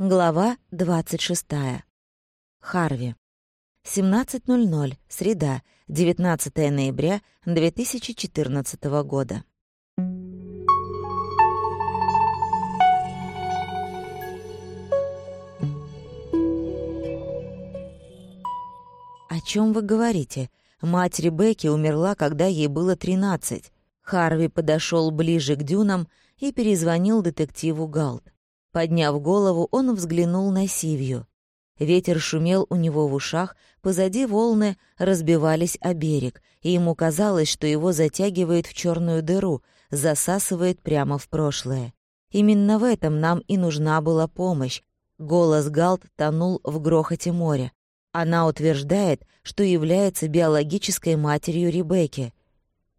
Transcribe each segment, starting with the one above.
Глава 26. Харви. 17.00. Среда. 19 ноября 2014 года. «О чем вы говорите? Мать Ребекки умерла, когда ей было 13. Харви подошел ближе к дюнам и перезвонил детективу Галт. Подняв голову, он взглянул на Сивью. Ветер шумел у него в ушах, позади волны разбивались о берег, и ему казалось, что его затягивает в черную дыру, засасывает прямо в прошлое. Именно в этом нам и нужна была помощь. Голос Галт тонул в грохоте моря. Она утверждает, что является биологической матерью Ребекки.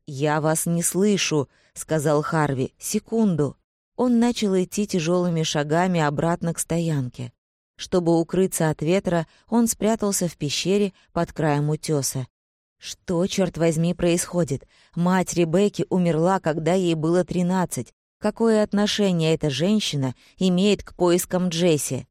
«Я вас не слышу», — сказал Харви. «Секунду». Он начал идти тяжелыми шагами обратно к стоянке. Чтобы укрыться от ветра, он спрятался в пещере под краем утеса. Что, черт возьми, происходит? Мать Ребекки умерла, когда ей было тринадцать. Какое отношение эта женщина имеет к поискам Джесси?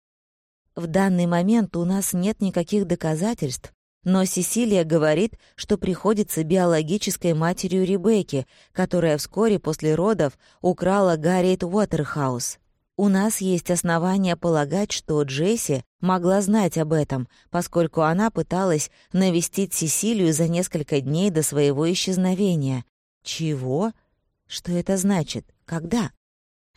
В данный момент у нас нет никаких доказательств, но Сесилия говорит, что приходится биологической матерью Ребекки, которая вскоре после родов украла Гарриет Уотерхаус. У нас есть основания полагать, что Джесси могла знать об этом, поскольку она пыталась навестить Сесилию за несколько дней до своего исчезновения. Чего? Что это значит? Когда?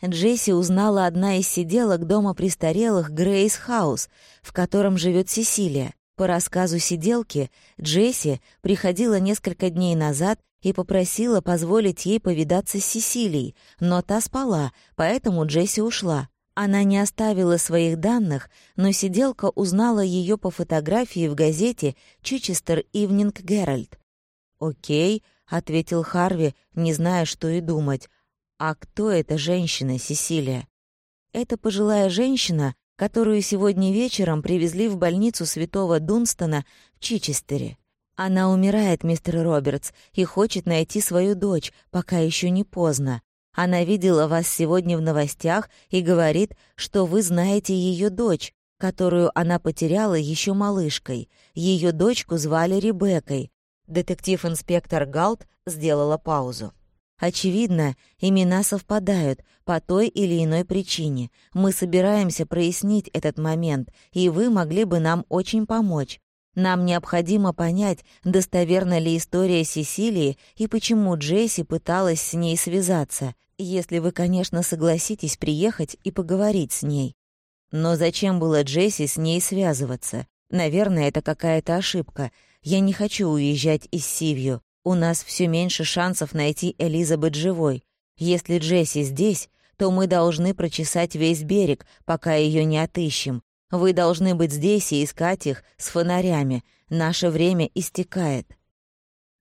Джесси узнала одна из сиделок дома престарелых Грейс Хаус, в котором живет Сесилия. По рассказу сиделки, Джесси приходила несколько дней назад и попросила позволить ей повидаться с Сесилией, но та спала, поэтому Джесси ушла. Она не оставила своих данных, но сиделка узнала ее по фотографии в газете «Чичестер Ивнинг Геральт». «Окей», — ответил Харви, не зная, что и думать. «А кто эта женщина, Сесилия?» «Это пожилая женщина, которую сегодня вечером привезли в больницу святого Дунстона в Чичестере. Она умирает, мистер Робертс, и хочет найти свою дочь, пока еще не поздно. Она видела вас сегодня в новостях и говорит, что вы знаете ее дочь, которую она потеряла еще малышкой. Ее дочку звали Ребеккой. Детектив-инспектор Галт сделала паузу. Очевидно, имена совпадают по той или иной причине. Мы собираемся прояснить этот момент, и вы могли бы нам очень помочь. Нам необходимо понять, достоверна ли история Сесилии и почему Джесси пыталась с ней связаться, если вы, конечно, согласитесь приехать и поговорить с ней. Но зачем было Джесси с ней связываться? Наверное, это какая-то ошибка. Я не хочу уезжать из Сивью. У нас все меньше шансов найти Элизабет живой. Если Джесси здесь, то мы должны прочесать весь берег, пока ее не отыщем. Вы должны быть здесь и искать их с фонарями. Наше время истекает».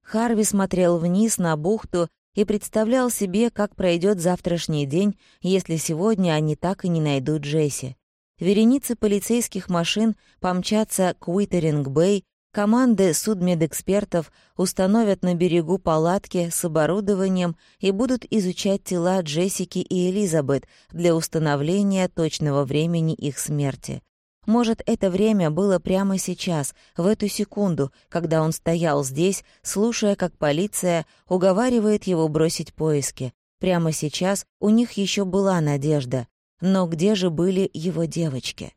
Харви смотрел вниз на бухту и представлял себе, как пройдет завтрашний день, если сегодня они так и не найдут Джесси. Вереницы полицейских машин помчатся к Уитеринг-Бэй Команды судмедэкспертов установят на берегу палатки с оборудованием и будут изучать тела Джессики и Элизабет для установления точного времени их смерти. Может, это время было прямо сейчас, в эту секунду, когда он стоял здесь, слушая, как полиция уговаривает его бросить поиски. Прямо сейчас у них еще была надежда. Но где же были его девочки?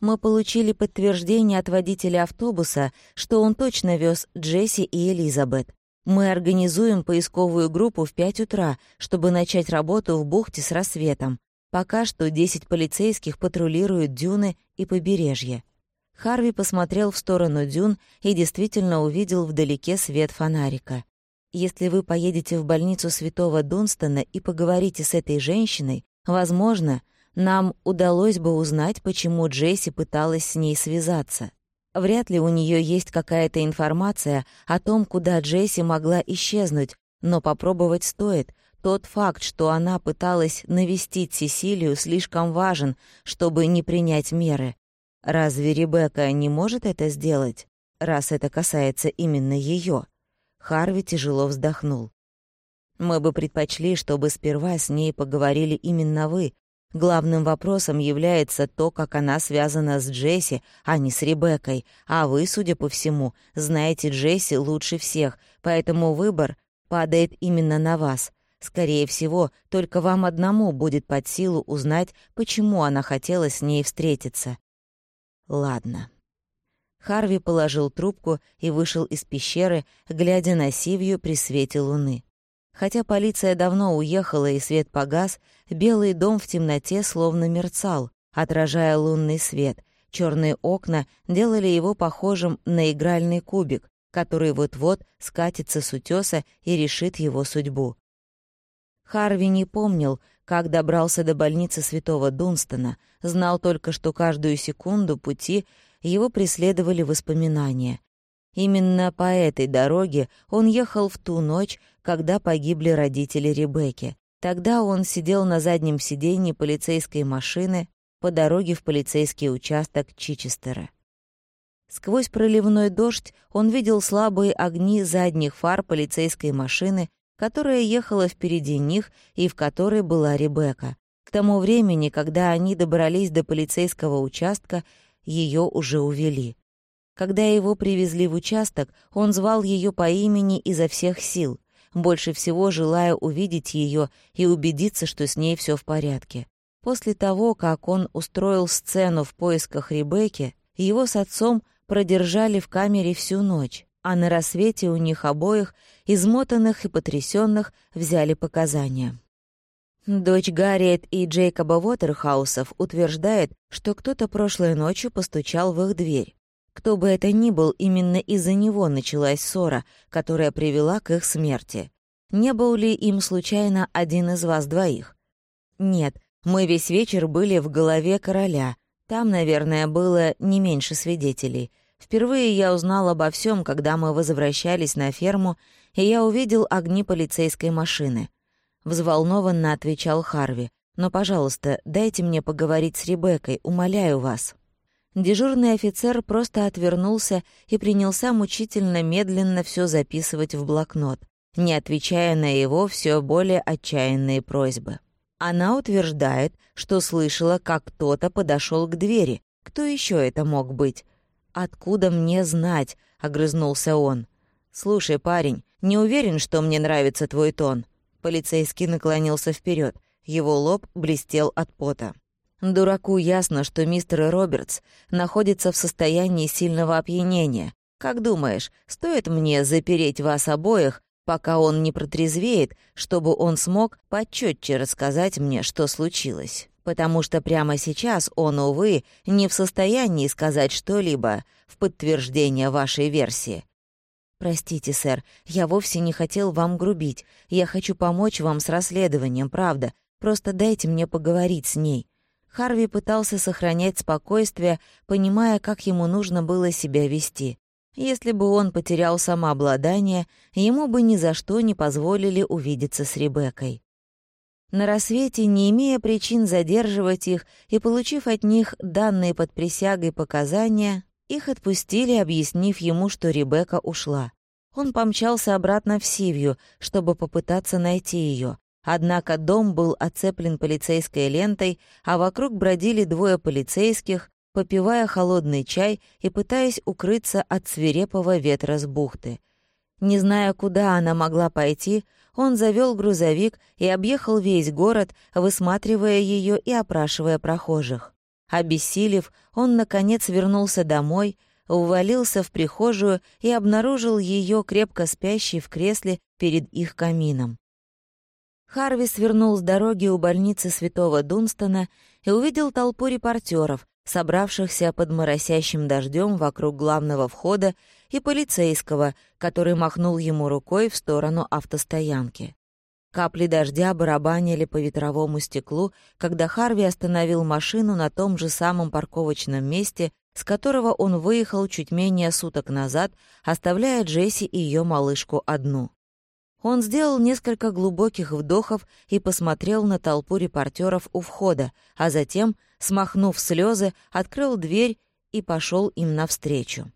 Мы получили подтверждение от водителя автобуса, что он точно вез Джесси и Элизабет. Мы организуем поисковую группу в 5 утра, чтобы начать работу в бухте с рассветом. Пока что 10 полицейских патрулируют дюны и побережье. Харви посмотрел в сторону дюн и действительно увидел вдалеке свет фонарика. Если вы поедете в больницу Святого Дунстона и поговорите с этой женщиной, возможно, нам удалось бы узнать, почему Джесси пыталась с ней связаться. Вряд ли у нее есть какая-то информация о том, куда Джесси могла исчезнуть, но попробовать стоит. Тот факт, что она пыталась навестить Сесилию, слишком важен, чтобы не принять меры. Разве Ребекка не может это сделать, раз это касается именно ее? Харви тяжело вздохнул. «Мы бы предпочли, чтобы сперва с ней поговорили именно вы, Главным вопросом является то, как она связана с Джесси, а не с Ребеккой. А вы, судя по всему, знаете Джесси лучше всех, поэтому выбор падает именно на вас. Скорее всего, только вам одному будет под силу узнать, почему она хотела с ней встретиться. Ладно. Харви положил трубку и вышел из пещеры, глядя на Сивью при свете луны. Хотя полиция давно уехала и свет погас, белый дом в темноте словно мерцал, отражая лунный свет. Черные окна делали его похожим на игральный кубик, который вот-вот скатится с утеса и решит его судьбу. Харви не помнил, как добрался до больницы святого Дунстона, знал только, что каждую секунду пути его преследовали воспоминания. Именно по этой дороге он ехал в ту ночь, когда погибли родители Ребекки. Тогда он сидел на заднем сиденье полицейской машины по дороге в полицейский участок Чичестера. Сквозь проливной дождь он видел слабые огни задних фар полицейской машины, которая ехала впереди них и в которой была Ребекка. К тому времени, когда они добрались до полицейского участка, ее уже увели. Когда его привезли в участок, он звал ее по имени изо всех сил, больше всего желая увидеть ее и убедиться, что с ней все в порядке. После того, как он устроил сцену в поисках Ребекки, его с отцом продержали в камере всю ночь, а на рассвете у них обоих, измотанных и потрясенных, взяли показания. Дочь Гарриет и Джейкоба Уотерхаусов утверждает, что кто-то прошлой ночью постучал в их дверь. Кто бы это ни был, именно из-за него началась ссора, которая привела к их смерти. Не был ли им случайно один из вас двоих? Нет, мы весь вечер были в голове короля. Там, наверное, было не меньше свидетелей. Впервые я узнал обо всем, когда мы возвращались на ферму, и я увидел огни полицейской машины. Взволнованно отвечал Харви. «Но, пожалуйста, дайте мне поговорить с Ребеккой, умоляю вас». Дежурный офицер просто отвернулся и принялся мучительно медленно все записывать в блокнот, не отвечая на его все более отчаянные просьбы. Она утверждает, что слышала, как кто-то подошел к двери. Кто еще это мог быть? «Откуда мне знать?» — огрызнулся он. «Слушай, парень, не уверен, что мне нравится твой тон. Полицейский наклонился вперед. Его лоб блестел от пота. Дураку ясно, что мистер Робертс находится в состоянии сильного опьянения. Как думаешь, стоит мне запереть вас обоих, пока он не протрезвеет, чтобы он смог почетче рассказать мне, что случилось? Потому что прямо сейчас он, увы, не в состоянии сказать что-либо в подтверждение вашей версии. «Простите, сэр, я вовсе не хотел вам грубить. Я хочу помочь вам с расследованием, правда. Просто дайте мне поговорить с ней». Харви пытался сохранять спокойствие, понимая, как ему нужно было себя вести. Если бы он потерял самообладание, ему бы ни за что не позволили увидеться с Ребеккой. На рассвете, не имея причин задерживать их и получив от них данные под присягой показания, их отпустили, объяснив ему, что Ребекка ушла. Он помчался обратно в Сивью, чтобы попытаться найти ее. Однако дом был оцеплен полицейской лентой, а вокруг бродили двое полицейских, попивая холодный чай и пытаясь укрыться от свирепого ветра с бухты. Не зная, куда она могла пойти, он завел грузовик и объехал весь город, высматривая ее и опрашивая прохожих. Обессилев, он, наконец, вернулся домой, увалился в прихожую и обнаружил ее крепко спящей в кресле перед их камином. Харви свернул с дороги у больницы Святого Дунстона и увидел толпу репортеров, собравшихся под моросящим дождем вокруг главного входа, и полицейского, который махнул ему рукой в сторону автостоянки. Капли дождя барабанили по ветровому стеклу, когда Харви остановил машину на том же самом парковочном месте, с которого он выехал чуть менее суток назад, оставляя Джесси и ее малышку одну. Он сделал несколько глубоких вдохов и посмотрел на толпу репортеров у входа, а затем, смахнув слезы, открыл дверь и пошел им навстречу.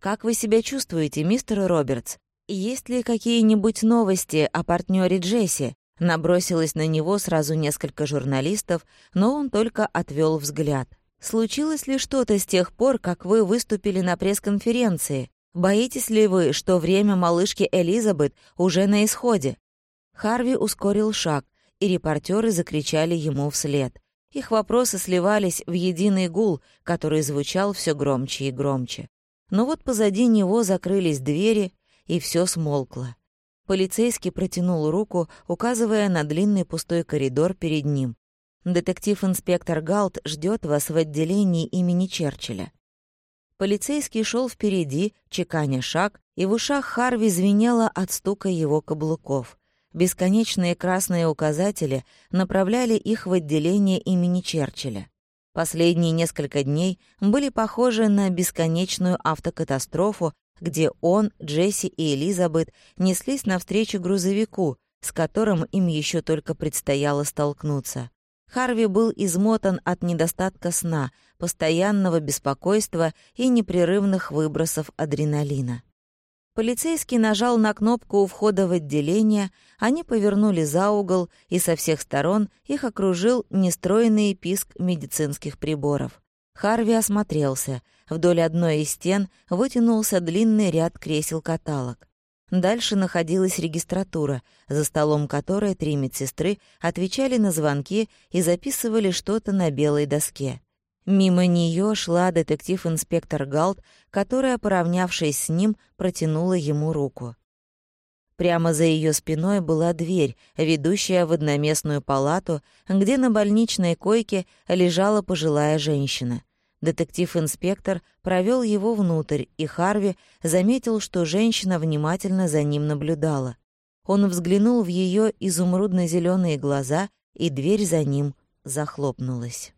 «Как вы себя чувствуете, мистер Робертс? Есть ли какие-нибудь новости о партнере Джесси? Набросилось на него сразу несколько журналистов, но он только отвел взгляд. «Случилось ли что-то с тех пор, как вы выступили на пресс-конференции? Боитесь ли вы, что время малышки Элизабет уже на исходе?» Харви ускорил шаг, и репортеры закричали ему вслед. Их вопросы сливались в единый гул, который звучал все громче и громче. Но вот позади него закрылись двери, и все смолкло. Полицейский протянул руку, указывая на длинный пустой коридор перед ним. «Детектив-инспектор Галт ждет вас в отделении имени Черчилля». Полицейский шел впереди, чеканя шаг, и в ушах Харви звенело от стука его каблуков. Бесконечные красные указатели направляли их в отделение имени Черчилля. Последние несколько дней были похожи на бесконечную автокатастрофу, где он, Джесси и Элизабет неслись навстречу грузовику, с которым им еще только предстояло столкнуться. Харви был измотан от недостатка сна, постоянного беспокойства и непрерывных выбросов адреналина. Полицейский нажал на кнопку у входа в отделение, они повернули за угол, и со всех сторон их окружил нестроенный писк медицинских приборов. Харви осмотрелся. Вдоль одной из стен вытянулся длинный ряд кресел-каталог. Дальше находилась регистратура, за столом которой три медсестры отвечали на звонки и записывали что-то на белой доске. Мимо нее шла детектив-инспектор Галт, которая, поравнявшись с ним, протянула ему руку. Прямо за ее спиной была дверь, ведущая в одноместную палату, где на больничной койке лежала пожилая женщина. Детектив-инспектор провел его внутрь, и Харви заметил, что женщина внимательно за ним наблюдала. Он взглянул в ее изумрудно зеленые глаза, и дверь за ним захлопнулась.